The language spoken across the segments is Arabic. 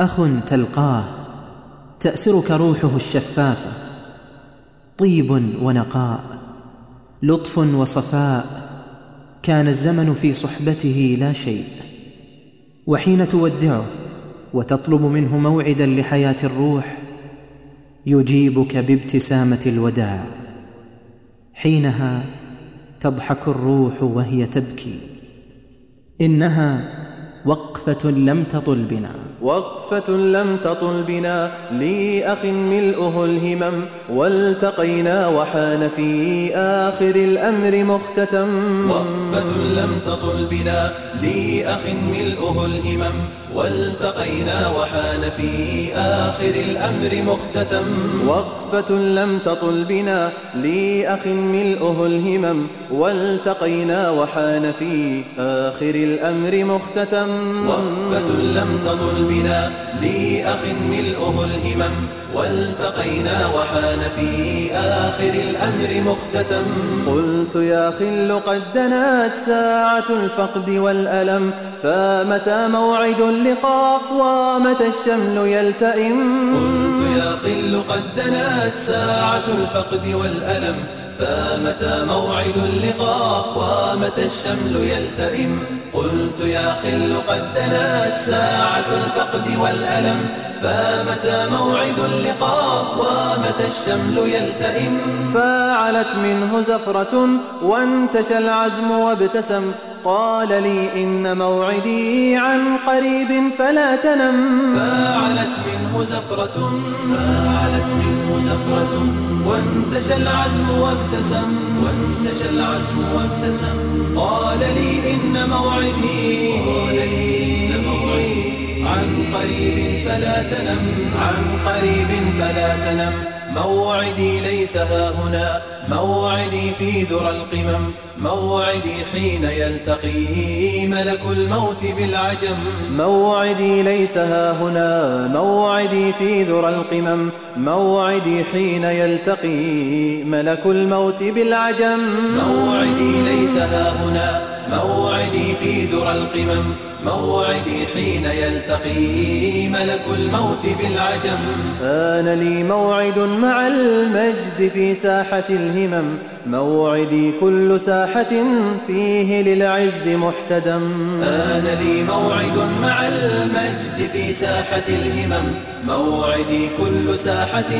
أخ تلقاه تأسرك روحه الشفافه طيب ونقاء لطف وصفاء. كان الزمن في صحبته لا شيء. وحين تودعه وتطلب منه موعدا لحياة الروح يجيبك بابتسامة الوداع. حينها تضحك الروح وهي تبكي. إنها وقفة لم تطل بنا. وقفة لم تطل بنا. لي أخ ملؤه الهمم والتقينا وحان في آخر الأمر مختتم. وقفة لم تطل بنا. لي أخ ملؤه الهمم والتقينا وحان في آخر الأمر مختتم. وقفة لم تطل بنا. لي أخ ملؤه الهمم والتقينا وحان في آخر الأمر مختتم. وقفة لم تطل بنا. لي أخ ملؤه الهمم والتقينا وحان في آخر الأمر مختتم. قلت يا خل قد دنات ساعة الفقد والألم فمتى موعد اللقاء ومتى الشمل يلتئم؟ قلت يا خل قد دنات ساعة الفقد والألم فمتى موعد اللقاء ومتى الشمل يلتئم؟ قلت يا خل قد دنات ساعة الفقد والألم فمتى موعد اللقاء ومتى الشمل يلتئم؟ فعلت منه زفرة وانتشى العزم وابتسم قال لي إن موعدي عن قريب فلا تنم. فعلت منه زفرة فعلت منه زفرة وانتشى العزم وابتسم وانتشى العزم وابتسم قال لي إن موعدي قال لي إن موعدي. عن قريب فلا تنم عن قريب فلا تنم. موعدي ليس ها هنا. موعدي في ذرى القمم. موعدي حين يلتقي ملك الموت بالعجم. موعدي ليس ها هنا. موعدي في ذرى القمم. موعدي حين يلتقي ملك الموت بالعجم. موعدي ليس ها هنا. موعدي في ذرى القمم. موعدي حين يلتقي ملك الموت بالعجم. آن لي موعد مع المجد في ساحة الهمم. موعدي كل ساحة فيه للعز محتدم. آن لي موعد مع المجد في ساحة الهمم. موعدي كل ساحة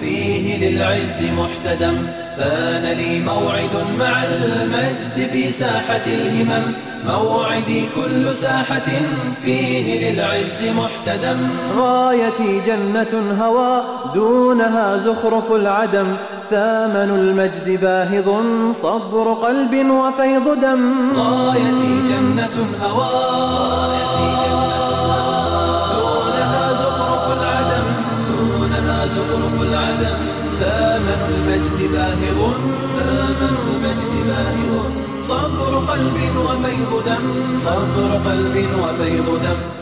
فيه للعز محتدم. آن لي موعد مع المجد في ساحة الهمم. موعدي كل ساحة فيه للعز محتدم. غايتي جنة هوى دونها زخرف العدم. ثامن المجد باهظ صبر قلب وفيض دم. غايتي جنة هوى دونها زخرف العدم. دونها زخرف العدم. ثامن المجد باهظ. ثامن المجد باهظ. صبر قلب وفيض دم. صبر قلب وفيض دم.